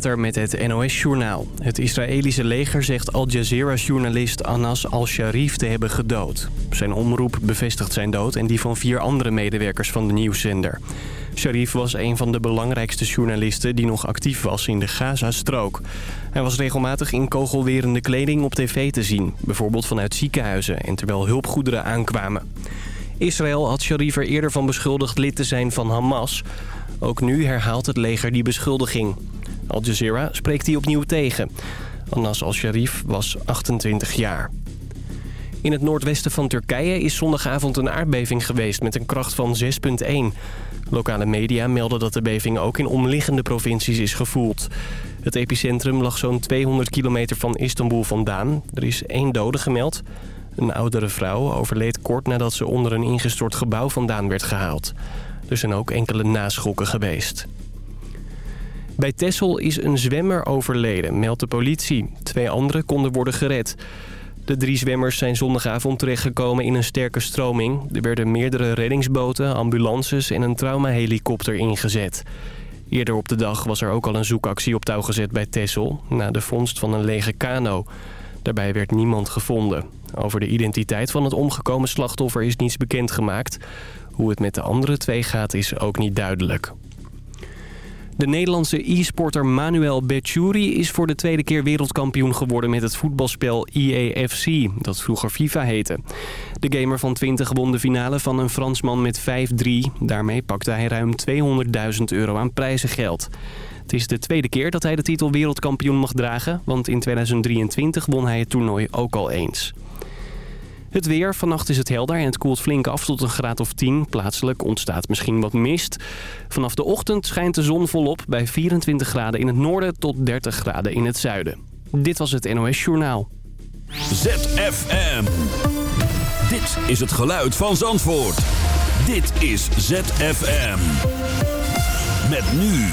Met het NOS-journaal. Het Israëlische leger zegt Al Jazeera-journalist Anas al-Sharif te hebben gedood. Zijn omroep bevestigt zijn dood en die van vier andere medewerkers van de nieuwszender. Sharif was een van de belangrijkste journalisten die nog actief was in de Gaza-strook. Hij was regelmatig in kogelwerende kleding op tv te zien, bijvoorbeeld vanuit ziekenhuizen en terwijl hulpgoederen aankwamen. Israël had Sharif er eerder van beschuldigd lid te zijn van Hamas. Ook nu herhaalt het leger die beschuldiging. Al Jazeera spreekt die opnieuw tegen. Anas al-Sharif was 28 jaar. In het noordwesten van Turkije is zondagavond een aardbeving geweest met een kracht van 6,1. Lokale media melden dat de beving ook in omliggende provincies is gevoeld. Het epicentrum lag zo'n 200 kilometer van Istanbul vandaan. Er is één dode gemeld. Een oudere vrouw overleed kort nadat ze onder een ingestort gebouw vandaan werd gehaald. Er zijn ook enkele naschokken geweest. Bij Texel is een zwemmer overleden, meldt de politie. Twee anderen konden worden gered. De drie zwemmers zijn zondagavond terechtgekomen in een sterke stroming. Er werden meerdere reddingsboten, ambulances en een traumahelikopter ingezet. Eerder op de dag was er ook al een zoekactie op touw gezet bij Texel... na de vondst van een lege kano. Daarbij werd niemand gevonden. Over de identiteit van het omgekomen slachtoffer is niets bekendgemaakt. Hoe het met de andere twee gaat is ook niet duidelijk. De Nederlandse e-sporter Manuel Betjouri is voor de tweede keer wereldkampioen geworden met het voetbalspel EAFC, dat vroeger FIFA heette. De gamer van 20 won de finale van een Fransman met 5-3. Daarmee pakte hij ruim 200.000 euro aan prijzengeld. Het is de tweede keer dat hij de titel wereldkampioen mag dragen, want in 2023 won hij het toernooi ook al eens. Het weer. Vannacht is het helder en het koelt flink af tot een graad of 10. Plaatselijk ontstaat misschien wat mist. Vanaf de ochtend schijnt de zon volop bij 24 graden in het noorden tot 30 graden in het zuiden. Dit was het NOS Journaal. ZFM. Dit is het geluid van Zandvoort. Dit is ZFM. Met nu.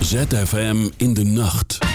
ZFM in de nacht.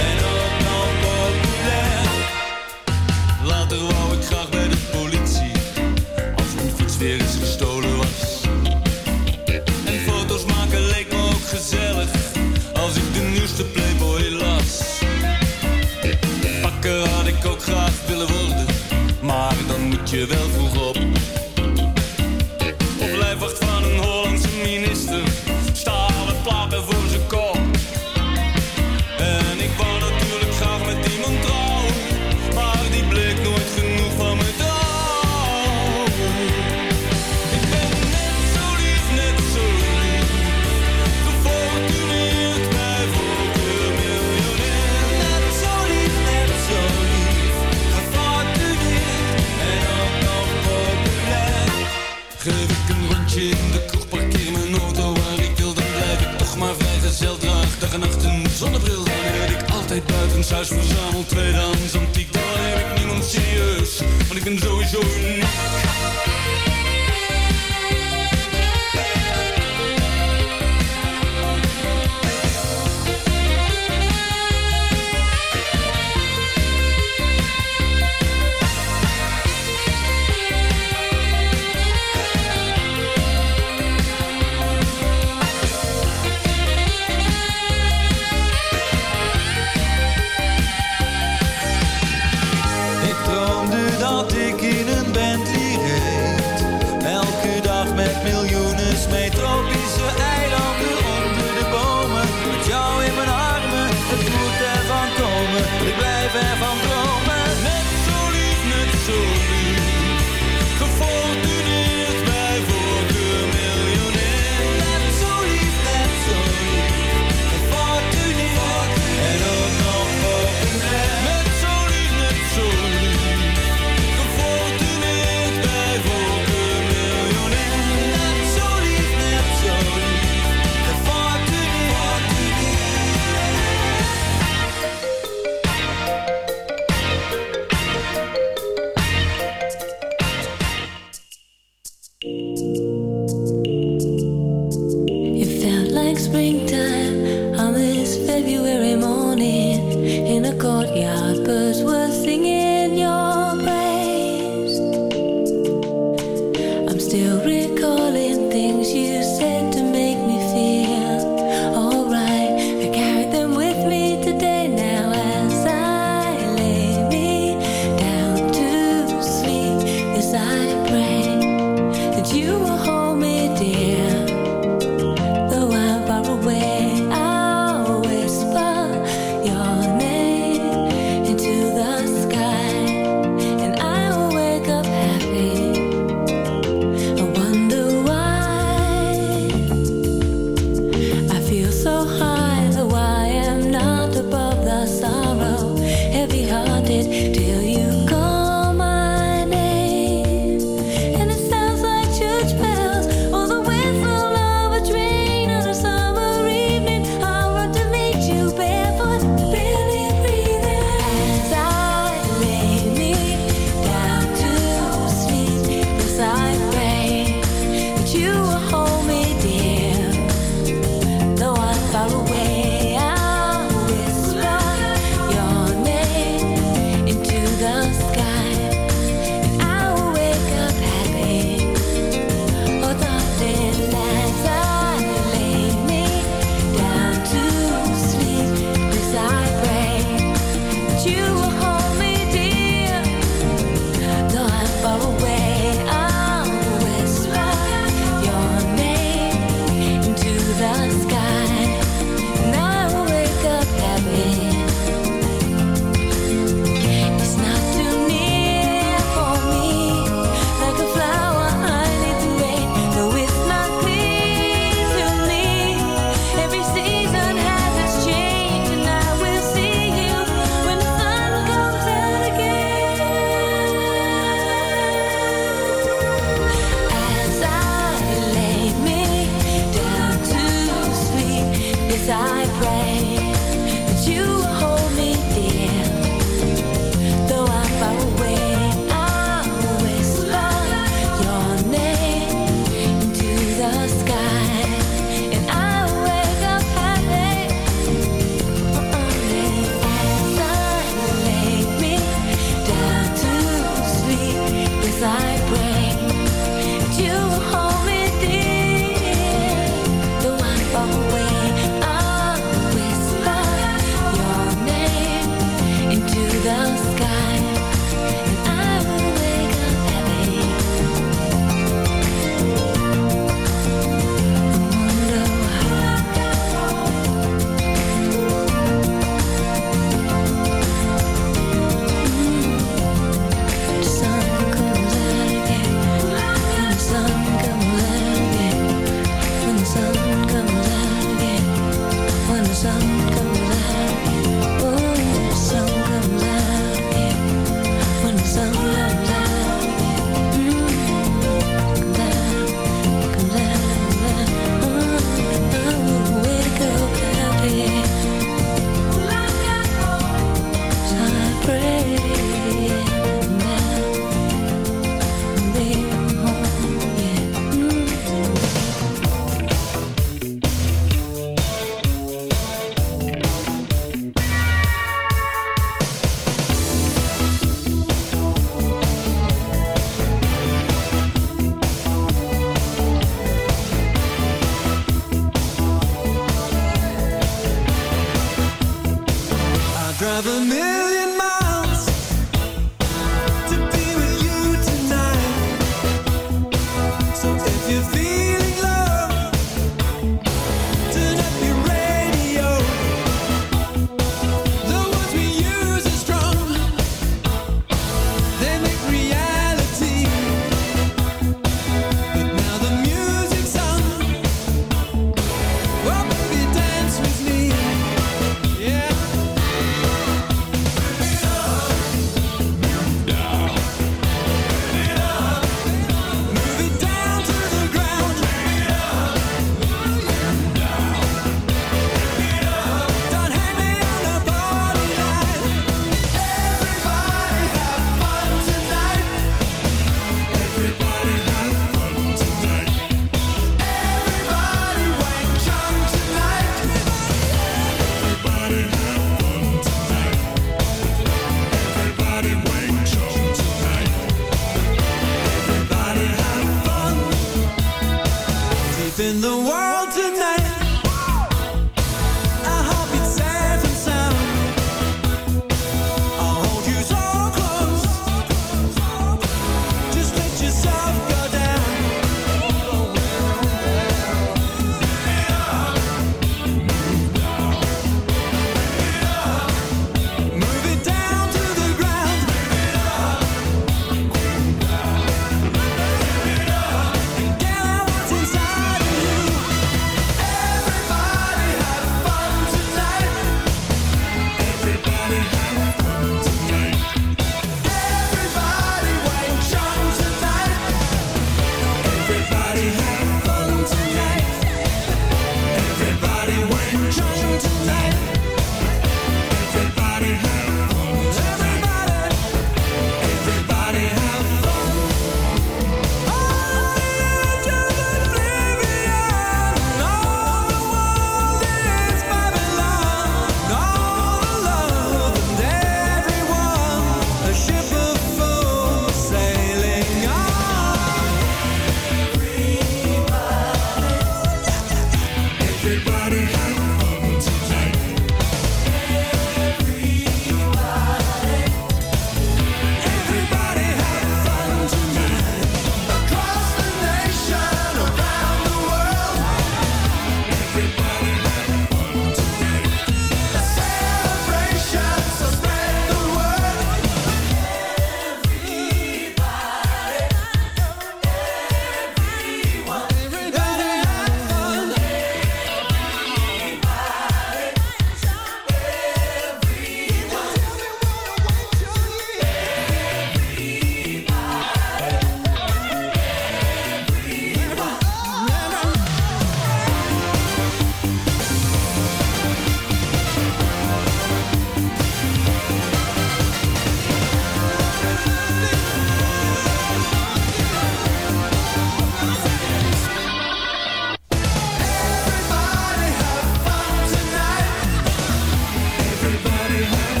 be.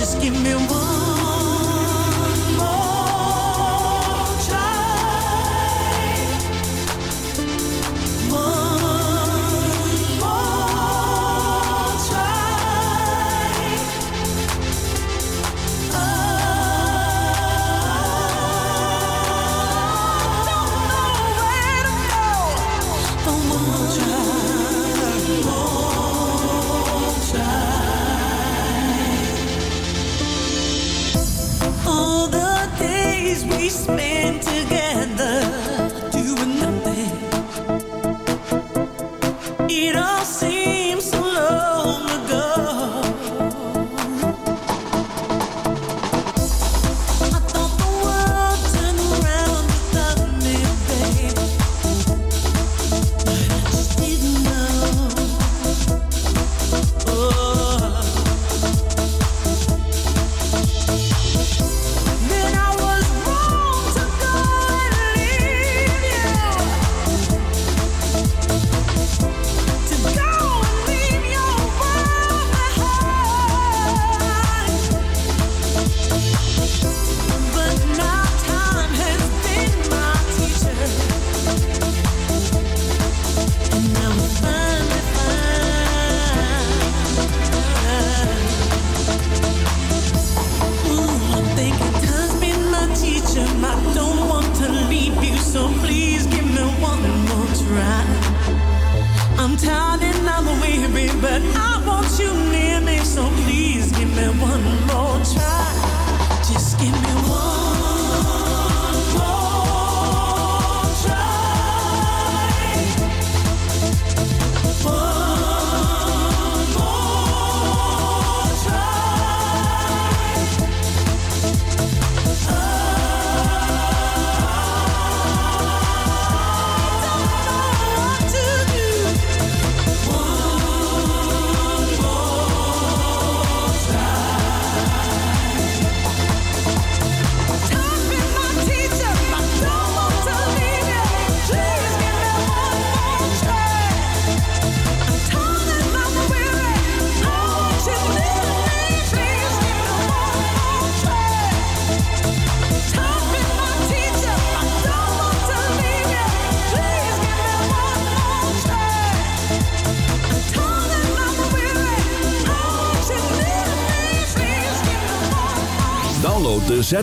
Just give me one.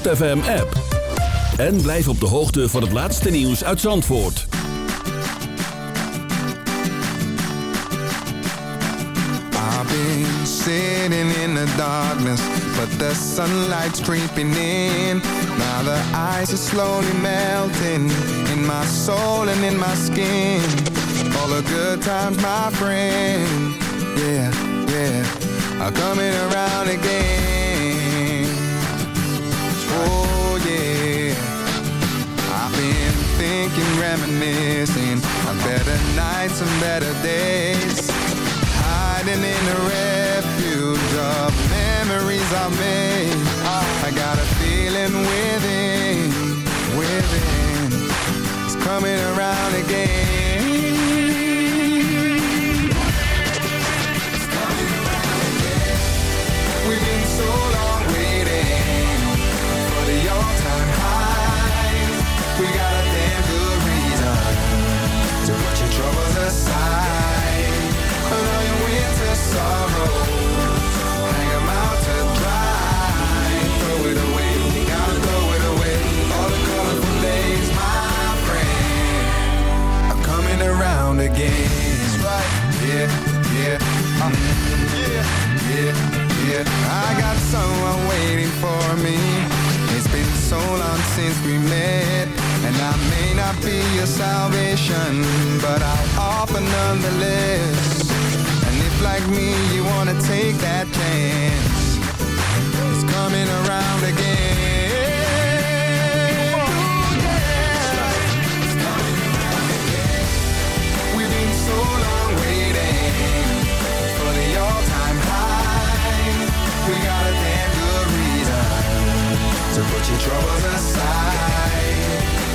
ZFM-app. En blijf op de hoogte van het laatste nieuws uit Zandvoort. I've been sitting in the darkness, but the sunlight's creeping in. Now the ice is slowly melting in my soul and in my skin. All the good times, my friend, yeah, yeah, I'm coming around again. Oh yeah. I've been thinking, reminiscing on better nights and better days. Hiding in the refuge of memories I made. I got a feeling within, within. It's coming around again. troubles aside Put all your winter sorrows Hang them out to dry Throw it away, you gotta throw it away All the colorful days, my friend Are coming around again That's right Yeah, yeah, uh, yeah, yeah, yeah I got someone waiting for me It's been so long since we met and I may not be your salvation, but I'll offer nonetheless. And if like me you wanna take that chance, it's coming around again. to put your troubles aside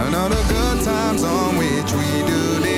and all the good times on which we do this.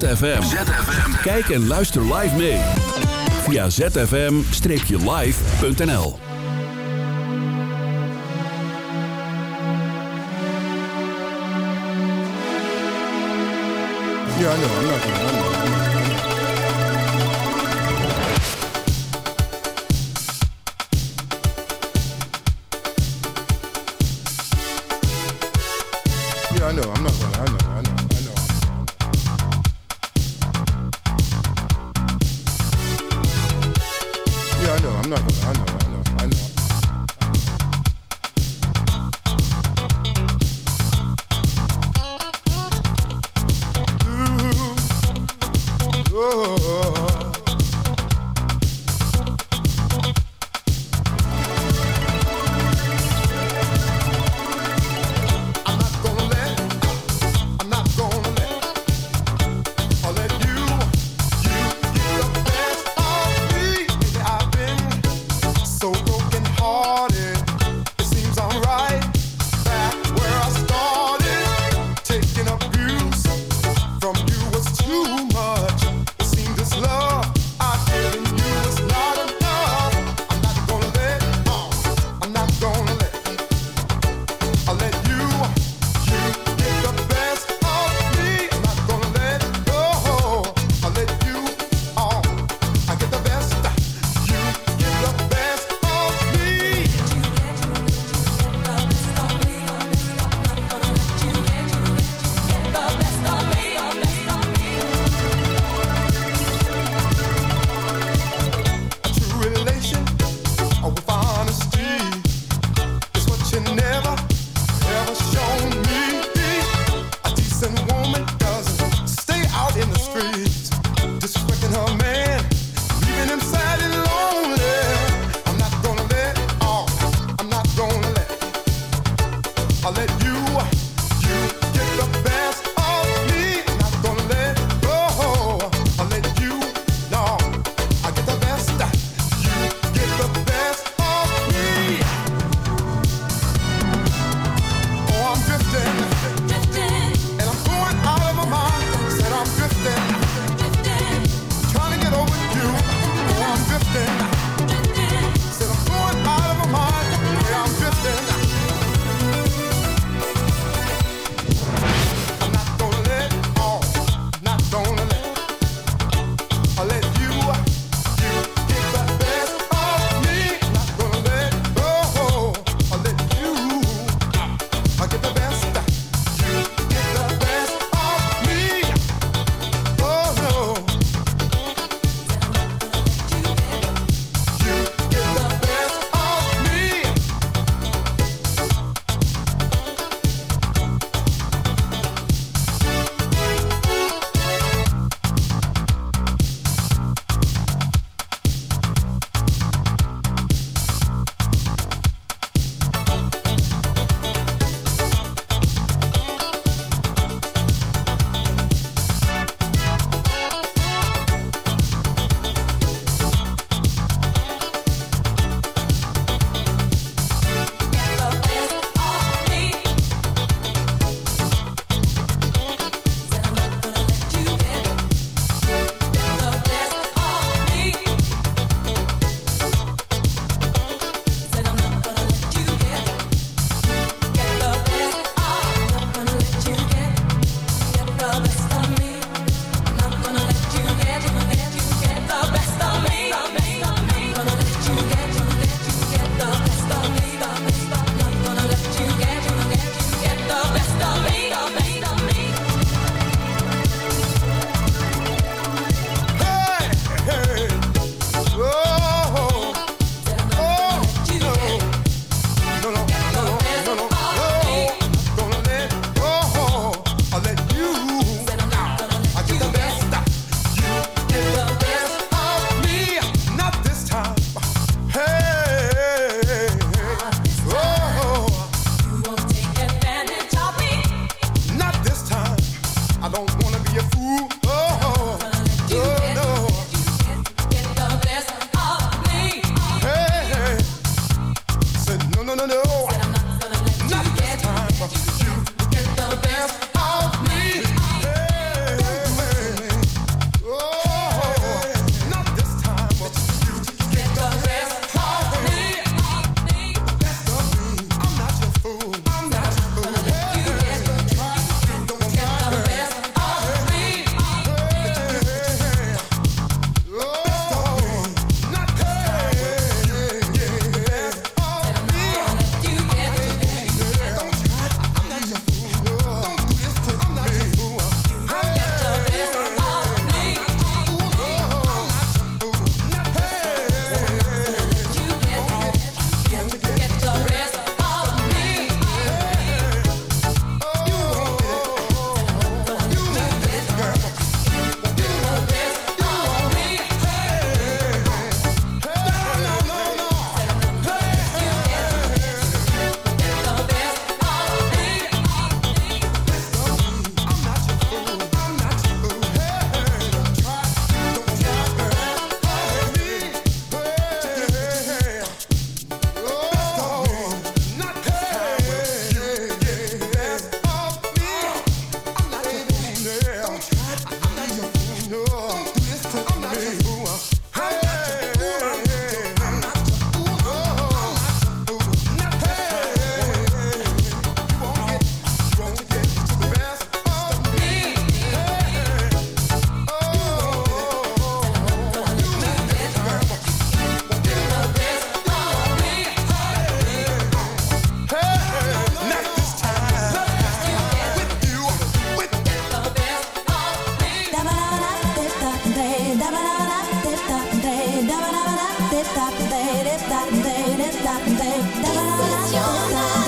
ZFM. Kijk en luister live mee. Via zfm-live.nl Ja, nou, I'm not that, day, that, day, that, that.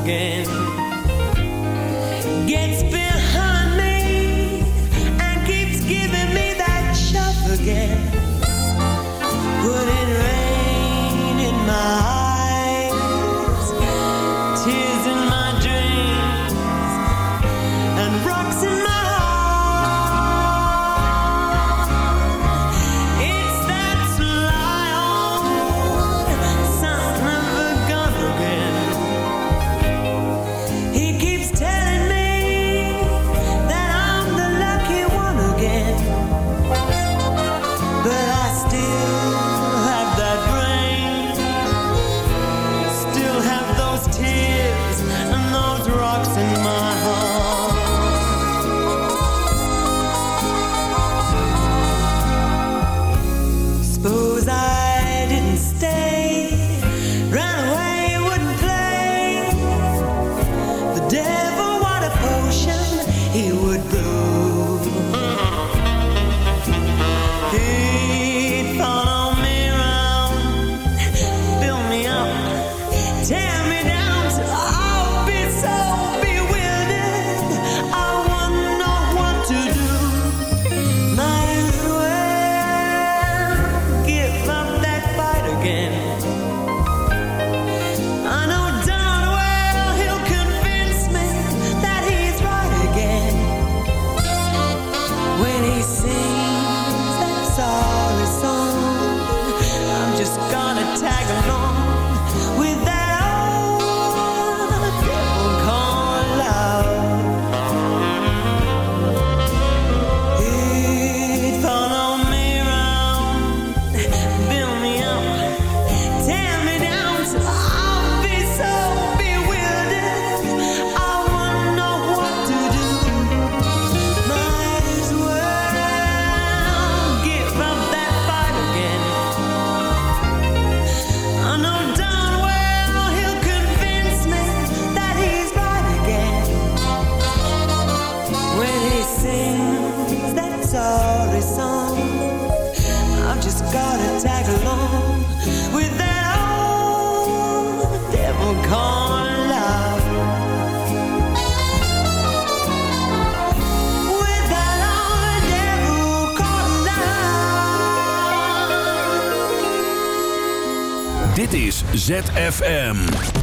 again.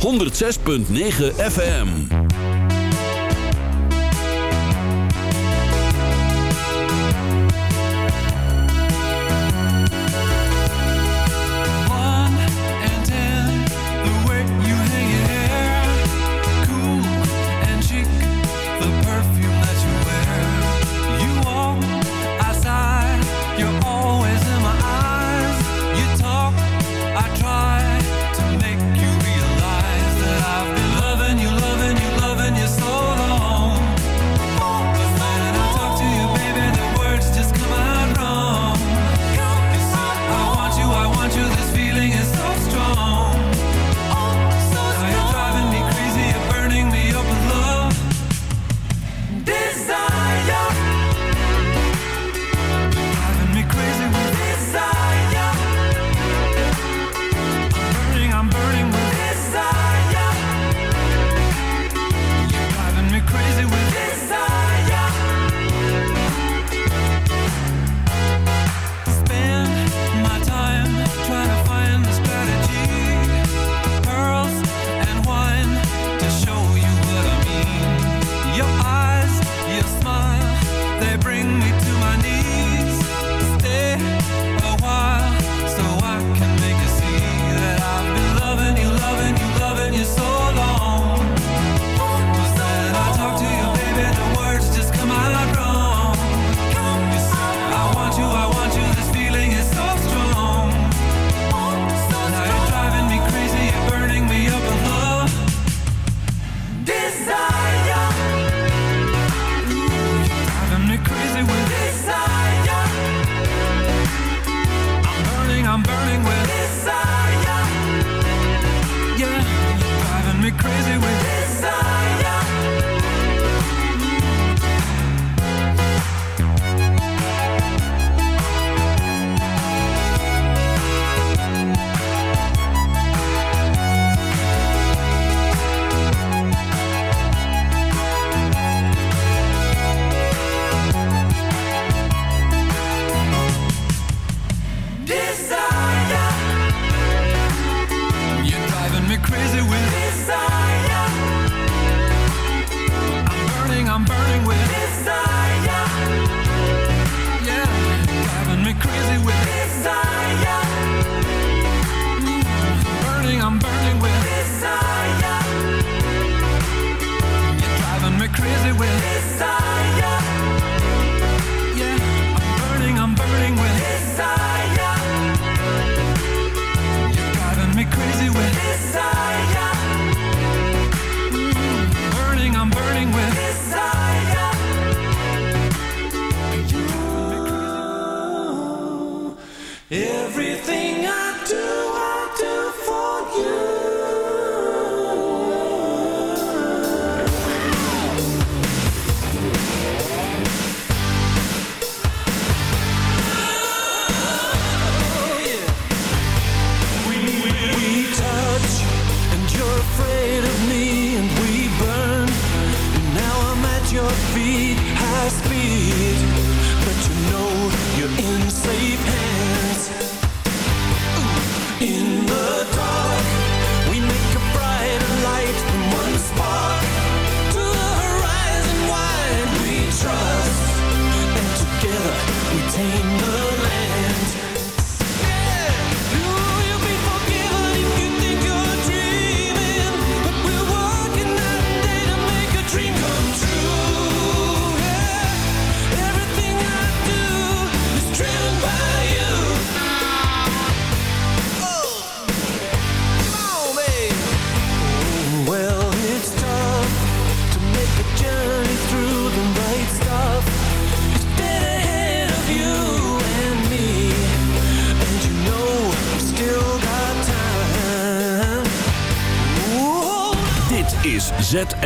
106.9 FM.